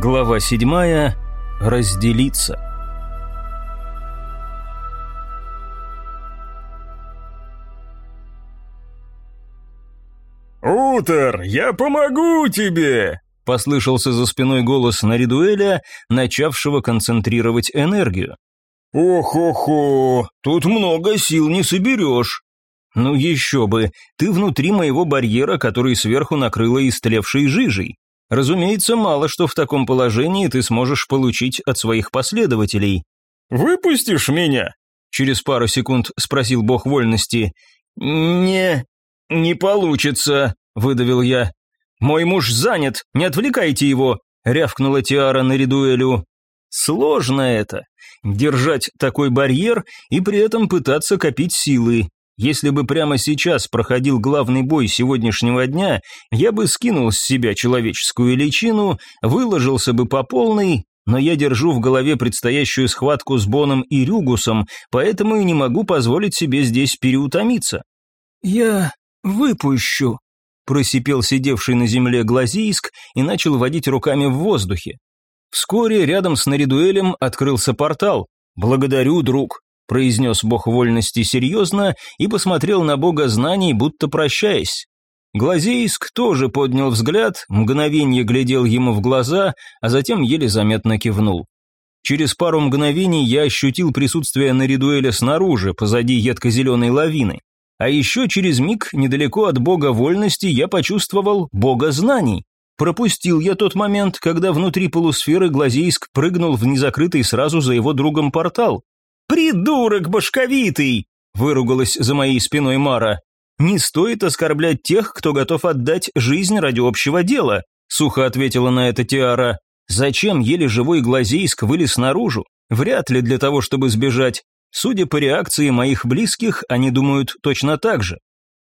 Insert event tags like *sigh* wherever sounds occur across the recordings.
Глава седьмая. Разделиться. «Утер, я помогу тебе!» – послышался за спиной голос Наридуэля, начавшего концентрировать энергию. «Ох-охо, тут много сил не соберешь». «Ну еще бы, ты внутри моего барьера, который сверху накрыло истлевшей жижей. Разумеется, мало что в таком положении ты сможешь получить от своих последователей». «Выпустишь меня?» – через пару секунд спросил бог вольности. «Не, не получится», – выдавил я. «Мой муж занят, не отвлекайте его», – рявкнула Тиара на Ридуэлю. «Сложно это, держать такой барьер и при этом пытаться копить силы. Если бы прямо сейчас проходил главный бой сегодняшнего дня, я бы скинул с себя человеческую личину, выложился бы по полной, но я держу в голове предстоящую схватку с Боном и Рюгусом, поэтому и не могу позволить себе здесь переутомиться. «Я выпущу», – просипел сидевший на земле Глазийск и начал водить руками в воздухе. Вскоре рядом с Наридуэлем открылся портал. «Благодарю, друг», – произнес бог вольности серьезно и посмотрел на бога знаний, будто прощаясь. Глазейск тоже поднял взгляд, мгновение глядел ему в глаза, а затем еле заметно кивнул. Через пару мгновений я ощутил присутствие Наридуэля снаружи, позади едко-зеленой лавины. А еще через миг, недалеко от бога вольности, я почувствовал бога знаний. Пропустил я тот момент, когда внутри полусферы Глазейск прыгнул в незакрытый сразу за его другом портал. «Придурок башковитый!» – выругалась за моей спиной Мара. «Не стоит оскорблять тех, кто готов отдать жизнь ради общего дела», – сухо ответила на это Тиара. «Зачем еле живой Глазейск вылез наружу? Вряд ли для того, чтобы сбежать. Судя по реакции моих близких, они думают точно так же.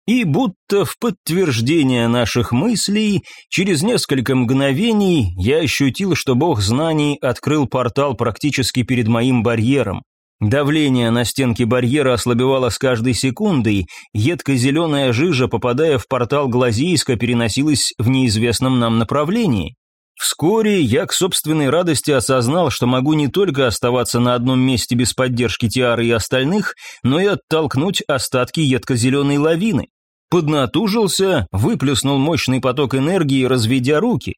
И будто в подтверждение наших мыслей, через несколько мгновений я ощутил, что бог знаний открыл портал практически перед моим барьером. Давление на стенке барьера ослабевало с каждой секундой, едко-зеленая жижа, попадая в портал Глазийска, переносилась в неизвестном нам направлении. Вскоре я к собственной радости осознал, что могу не только оставаться на одном месте без поддержки Тиары и остальных, но и оттолкнуть остатки едко-зеленой лавины. Поднатужился, выплюснул мощный поток энергии, разведя руки.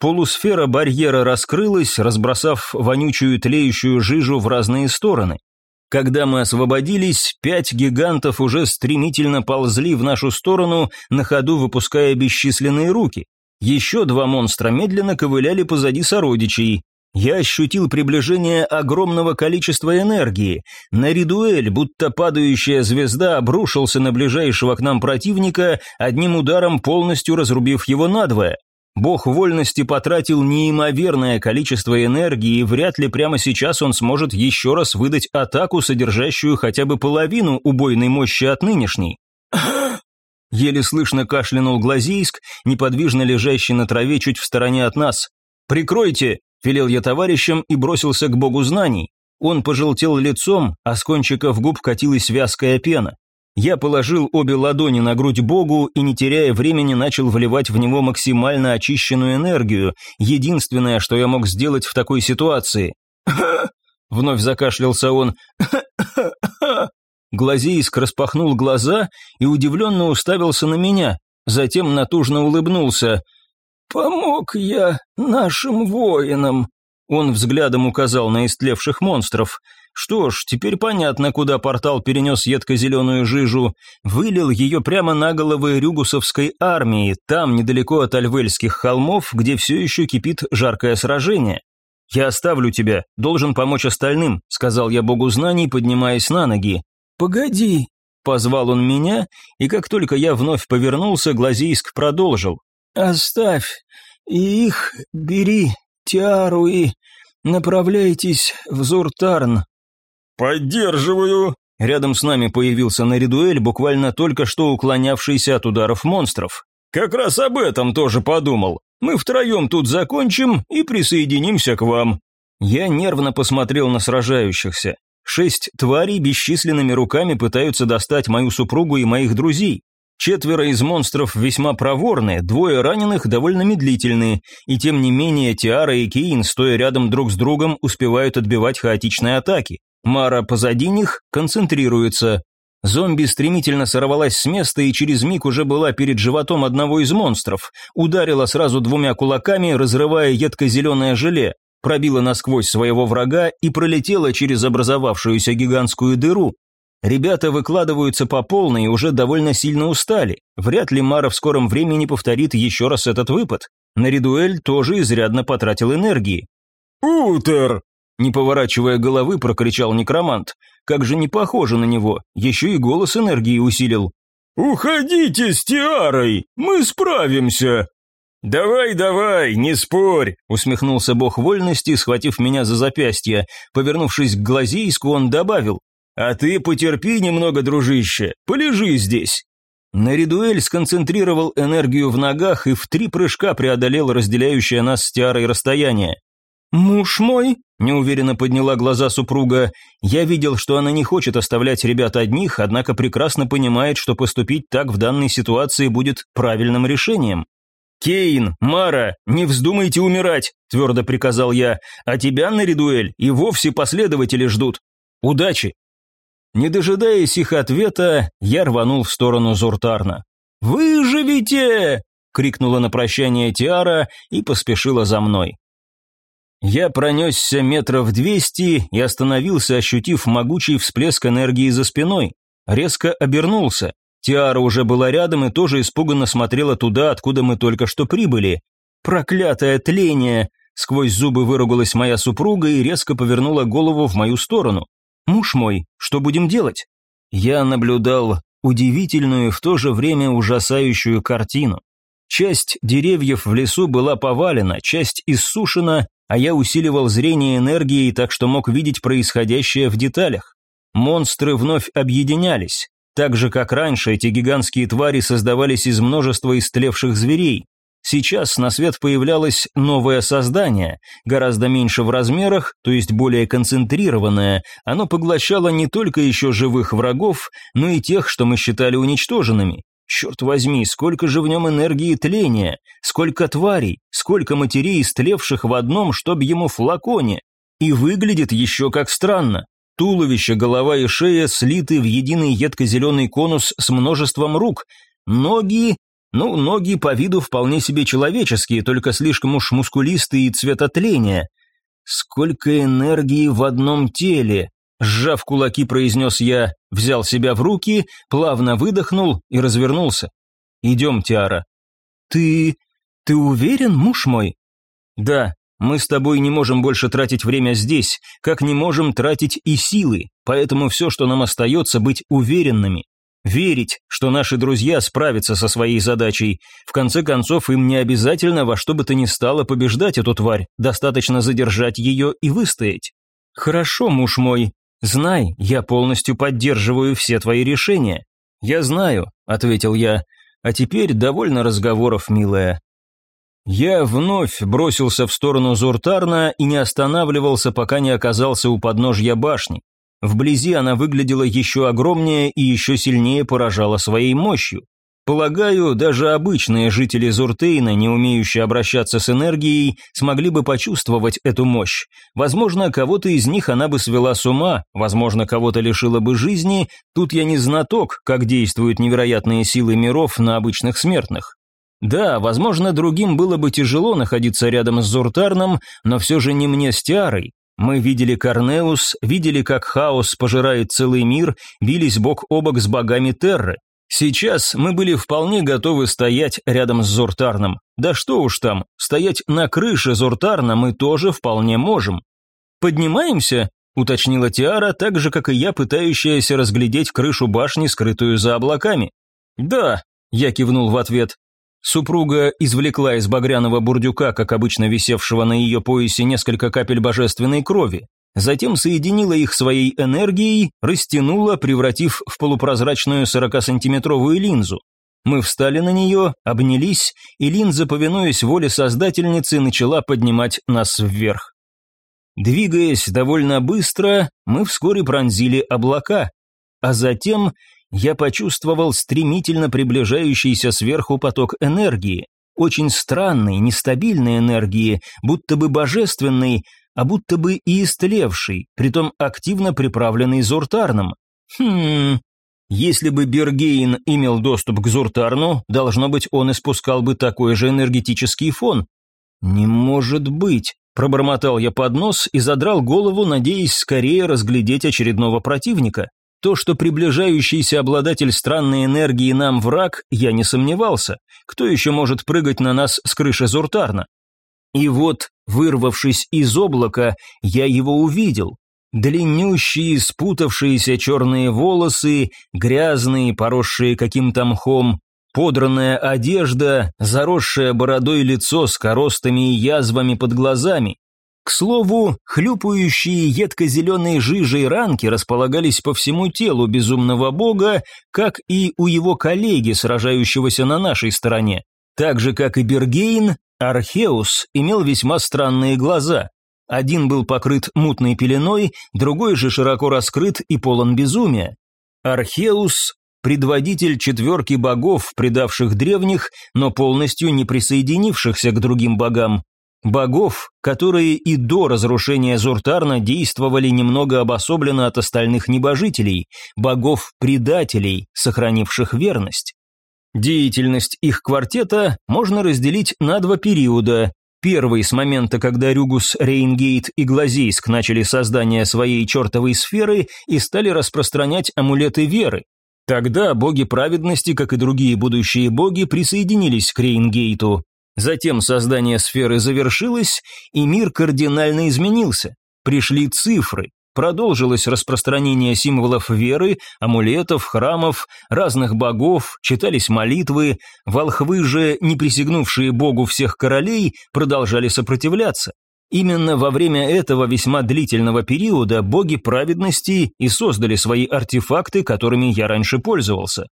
Полусфера барьера раскрылась, разбросав вонючую тлеющую жижу в разные стороны. Когда мы освободились, пять гигантов уже стремительно ползли в нашу сторону, на ходу выпуская бесчисленные руки. Еще два монстра медленно ковыляли позади сородичей. Я ощутил приближение огромного количества энергии. На Ридуэль, будто падающая звезда, обрушился на ближайшего к нам противника, одним ударом полностью разрубив его надвое. Бог вольности потратил неимоверное количество энергии, и вряд ли прямо сейчас он сможет еще раз выдать атаку, содержащую хотя бы половину убойной мощи от нынешней. *coughs* Еле слышно кашлянул Глазийск, неподвижно лежащий на траве чуть в стороне от нас. «Прикройте!» велел я товарищам и бросился к богу знаний. Он пожелтел лицом, а с кончиков губ катилась вязкая пена. Я положил обе ладони на грудь богу и, не теряя времени, начал вливать в него максимально очищенную энергию, единственное, что я мог сделать в такой ситуации. *laughs* Вновь закашлялся он. *laughs* Глазейск распахнул глаза и удивленно уставился на меня, затем натужно улыбнулся. «Помог я нашим воинам», — он взглядом указал на истлевших монстров. Что ж, теперь понятно, куда портал перенес едко-зеленую жижу. Вылил ее прямо на головы рюгусовской армии, там, недалеко от Альвельских холмов, где все еще кипит жаркое сражение. «Я оставлю тебя, должен помочь остальным», — сказал я богу знаний, поднимаясь на ноги. «Погоди», — позвал он меня, и как только я вновь повернулся, Глазийск продолжил. «Оставь и их, бери Тиару и направляйтесь в Зуртарн». «Поддерживаю!» Рядом с нами появился Наридуэль, буквально только что уклонявшийся от ударов монстров. «Как раз об этом тоже подумал. Мы втроем тут закончим и присоединимся к вам». Я нервно посмотрел на сражающихся. Шесть тварей бесчисленными руками пытаются достать мою супругу и моих друзей. Четверо из монстров весьма проворны, двое раненых довольно медлительные, и тем не менее Тиара и Кейн, стоя рядом друг с другом, успевают отбивать хаотичные атаки. Мара позади них концентрируется. Зомби стремительно сорвалась с места и через миг уже была перед животом одного из монстров. Ударила сразу двумя кулаками, разрывая едко-зеленое желе, пробила насквозь своего врага и пролетела через образовавшуюся гигантскую дыру, Ребята выкладываются по полной и уже довольно сильно устали. Вряд ли Мара в скором времени повторит еще раз этот выпад. На Ридуэль тоже изрядно потратил энергии. «Утер!» Не поворачивая головы, прокричал некромант. Как же не похоже на него, еще и голос энергии усилил. «Уходите с Тиарой, мы справимся!» «Давай, давай, не спорь!» — усмехнулся бог вольности, схватив меня за запястье. Повернувшись к Глазейску, он добавил. А ты потерпи немного, дружище, полежи здесь. Наридуэль сконцентрировал энергию в ногах и в три прыжка преодолел разделяющее нас с Тиарой расстояние. «Муж мой?» – неуверенно подняла глаза супруга. Я видел, что она не хочет оставлять ребят одних, однако прекрасно понимает, что поступить так в данной ситуации будет правильным решением. «Кейн, Мара, не вздумайте умирать», – твердо приказал я, «а тебя, Наридуэль, и вовсе последователи ждут. Удачи!» Не дожидаясь их ответа, я рванул в сторону Зуртарна. «Выживите!» — крикнула на прощание Тиара и поспешила за мной. Я пронесся метров двести и остановился, ощутив могучий всплеск энергии за спиной. Резко обернулся. Тиара уже была рядом и тоже испуганно смотрела туда, откуда мы только что прибыли. «Проклятое тление!» Сквозь зубы выругалась моя супруга и резко повернула голову в мою сторону. «Муж мой, что будем делать?» Я наблюдал удивительную в то же время ужасающую картину. Часть деревьев в лесу была повалена, часть иссушена, а я усиливал зрение энергией, так что мог видеть происходящее в деталях. Монстры вновь объединялись. Так же, как раньше, эти гигантские твари создавались из множества истлевших зверей. Сейчас на свет появлялось новое создание, гораздо меньше в размерах, то есть более концентрированное. Оно поглощало не только еще живых врагов, но и тех, что мы считали уничтоженными. Черт возьми, сколько же в нем энергии тления, сколько тварей, сколько матерей истлевших в одном, чтоб ему флаконе. И выглядит еще как странно. Туловище, голова и шея слиты в единый едко-зеленый конус с множеством рук. Ноги ну, ноги по виду вполне себе человеческие, только слишком уж мускулистые и цветотления. Сколько энергии в одном теле! Сжав кулаки, произнес я, взял себя в руки, плавно выдохнул и развернулся. «Идем, Тиара». «Ты... ты уверен, муж мой?» «Да, мы с тобой не можем больше тратить время здесь, как не можем тратить и силы, поэтому все, что нам остается, быть уверенными. Верить, что наши друзья справятся со своей задачей. В конце концов, им не обязательно во что бы то ни стало побеждать эту тварь, достаточно задержать ее и выстоять. Хорошо, муж мой. Знай, я полностью поддерживаю все твои решения. Я знаю, ответил я. А теперь довольно разговоров, милая. Я вновь бросился в сторону Зуртарна и не останавливался, пока не оказался у подножья башни. Вблизи она выглядела еще огромнее и еще сильнее поражала своей мощью. Полагаю, даже обычные жители Зуртейна, не умеющие обращаться с энергией, смогли бы почувствовать эту мощь. Возможно, кого-то из них она бы свела с ума, возможно, кого-то лишила бы жизни. Тут я не знаток, как действуют невероятные силы миров на обычных смертных. Да, возможно, другим было бы тяжело находиться рядом с Зуртарном, но все же не мне с Тиарой. Мы видели Корнеус, видели, как хаос пожирает целый мир, бились бок о бок с богами Терры. Сейчас мы были вполне готовы стоять рядом с Зуртарном. Да что уж там, стоять на крыше Зуртарна мы тоже вполне можем. «Поднимаемся?» – уточнила Тиара, так же, как и я, пытающаяся разглядеть крышу башни, скрытую за облаками. «Да», – я кивнул в ответ, Супруга извлекла из багряного бурдюка, как обычно висевшего на ее поясе, несколько капель божественной крови. Затем соединила их своей энергией, растянула, превратив в полупрозрачную 40-сантиметровую линзу. Мы встали на нее, обнялись, и линза, повинуясь воле создательницы, начала поднимать нас вверх. Двигаясь довольно быстро, мы вскоре пронзили облака, а затем я почувствовал стремительно приближающийся сверху поток энергии, очень странной, нестабильной энергии, будто бы божественной, а будто бы и истлевшей, притом активно приправленной Зуртарном. Хм, если бы Бергейн имел доступ к Зуртарну, должно быть, он испускал бы такой же энергетический фон. Не может быть, пробормотал я под нос и задрал голову, надеясь скорее разглядеть очередного противника. То, что приближающийся обладатель странной энергии нам враг, я не сомневался. Кто еще может прыгать на нас с крыши Зуртарна? И вот, вырвавшись из облака, я его увидел. Длиннющие, спутавшиеся черные волосы, грязные, поросшие каким-то мхом, подранная одежда, заросшее бородой лицо с коростами и язвами под глазами. К слову, хлюпающие едко-зеленые жижей ранки располагались по всему телу безумного бога, как и у его коллеги, сражающегося на нашей стороне. Так же, как и Бергейн, Археус имел весьма странные глаза. Один был покрыт мутной пеленой, другой же широко раскрыт и полон безумия. Археус – предводитель четверки богов, предавших древних, но полностью не присоединившихся к другим богам. Богов, которые и до разрушения Зуртарна действовали немного обособленно от остальных небожителей, богов-предателей, сохранивших верность. Деятельность их квартета можно разделить на два периода. Первый с момента, когда Рюгус, Рейнгейт и Глазейск начали создание своей чертовой сферы и стали распространять амулеты веры. Тогда боги праведности, как и другие будущие боги, присоединились к Рейнгейту. Затем создание сферы завершилось, и мир кардинально изменился. Пришли цифры, Продолжилось распространение символов веры, амулетов, храмов, разных богов, читались молитвы, волхвы же, не присягнувшие богу всех королей, продолжали сопротивляться. Именно во время этого весьма длительного периода боги праведности и создали свои артефакты, которыми я раньше пользовался.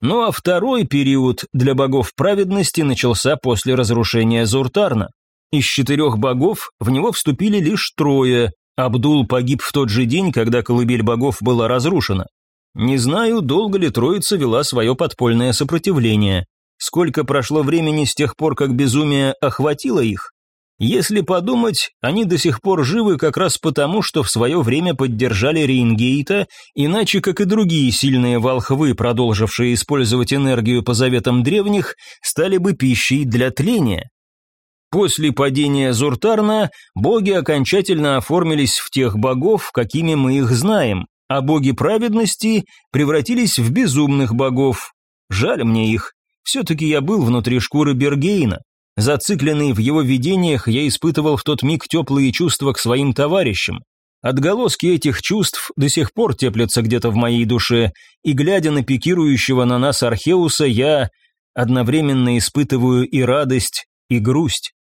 Ну а второй период для богов праведности начался после разрушения Зуртарна. Из четырех богов в него вступили лишь трое, Абдул погиб в тот же день, когда колыбель богов была разрушена. Не знаю, долго ли Троица вела свое подпольное сопротивление. Сколько прошло времени с тех пор, как безумие охватило их? Если подумать, они до сих пор живы как раз потому, что в свое время поддержали Рейнгейта, иначе, как и другие сильные волхвы, продолжившие использовать энергию по заветам древних, стали бы пищей для тления. После падения Зуртарна боги окончательно оформились в тех богов, какими мы их знаем, а боги праведности превратились в безумных богов. Жаль мне их. Все-таки я был внутри шкуры Бергейна. Зацикленный в его видениях, я испытывал в тот миг теплые чувства к своим товарищам. Отголоски этих чувств до сих пор теплятся где-то в моей душе, и глядя на пикирующего на нас Археуса, я одновременно испытываю и радость, и грусть.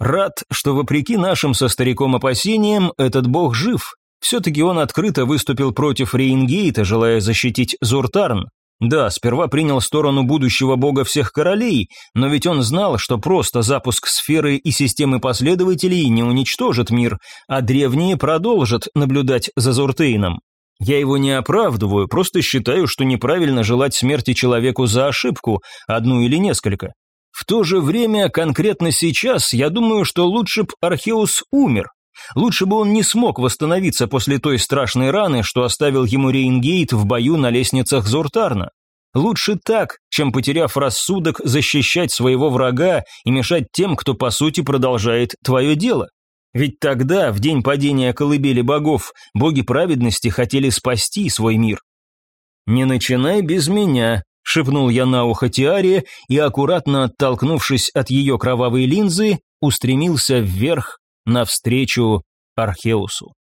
Рад, что вопреки нашим со стариком опасениям, этот бог жив. Все-таки он открыто выступил против Рейнгейта, желая защитить Зуртарн. Да, сперва принял сторону будущего бога всех королей, но ведь он знал, что просто запуск сферы и системы последователей не уничтожит мир, а древние продолжат наблюдать за Зуртейном. Я его не оправдываю, просто считаю, что неправильно желать смерти человеку за ошибку, одну или несколько. В то же время, конкретно сейчас, я думаю, что лучше б Археус умер. Лучше бы он не смог восстановиться после той страшной раны, что оставил ему Рейнгейт в бою на лестницах Зуртарна. Лучше так, чем, потеряв рассудок, защищать своего врага и мешать тем, кто, по сути, продолжает твое дело. Ведь тогда, в день падения колыбели богов, боги праведности хотели спасти свой мир. «Не начинай без меня», – шепнул я на ухо Тиаре и, аккуратно оттолкнувшись от ее кровавой линзы, устремился вверх навстречу Археусу.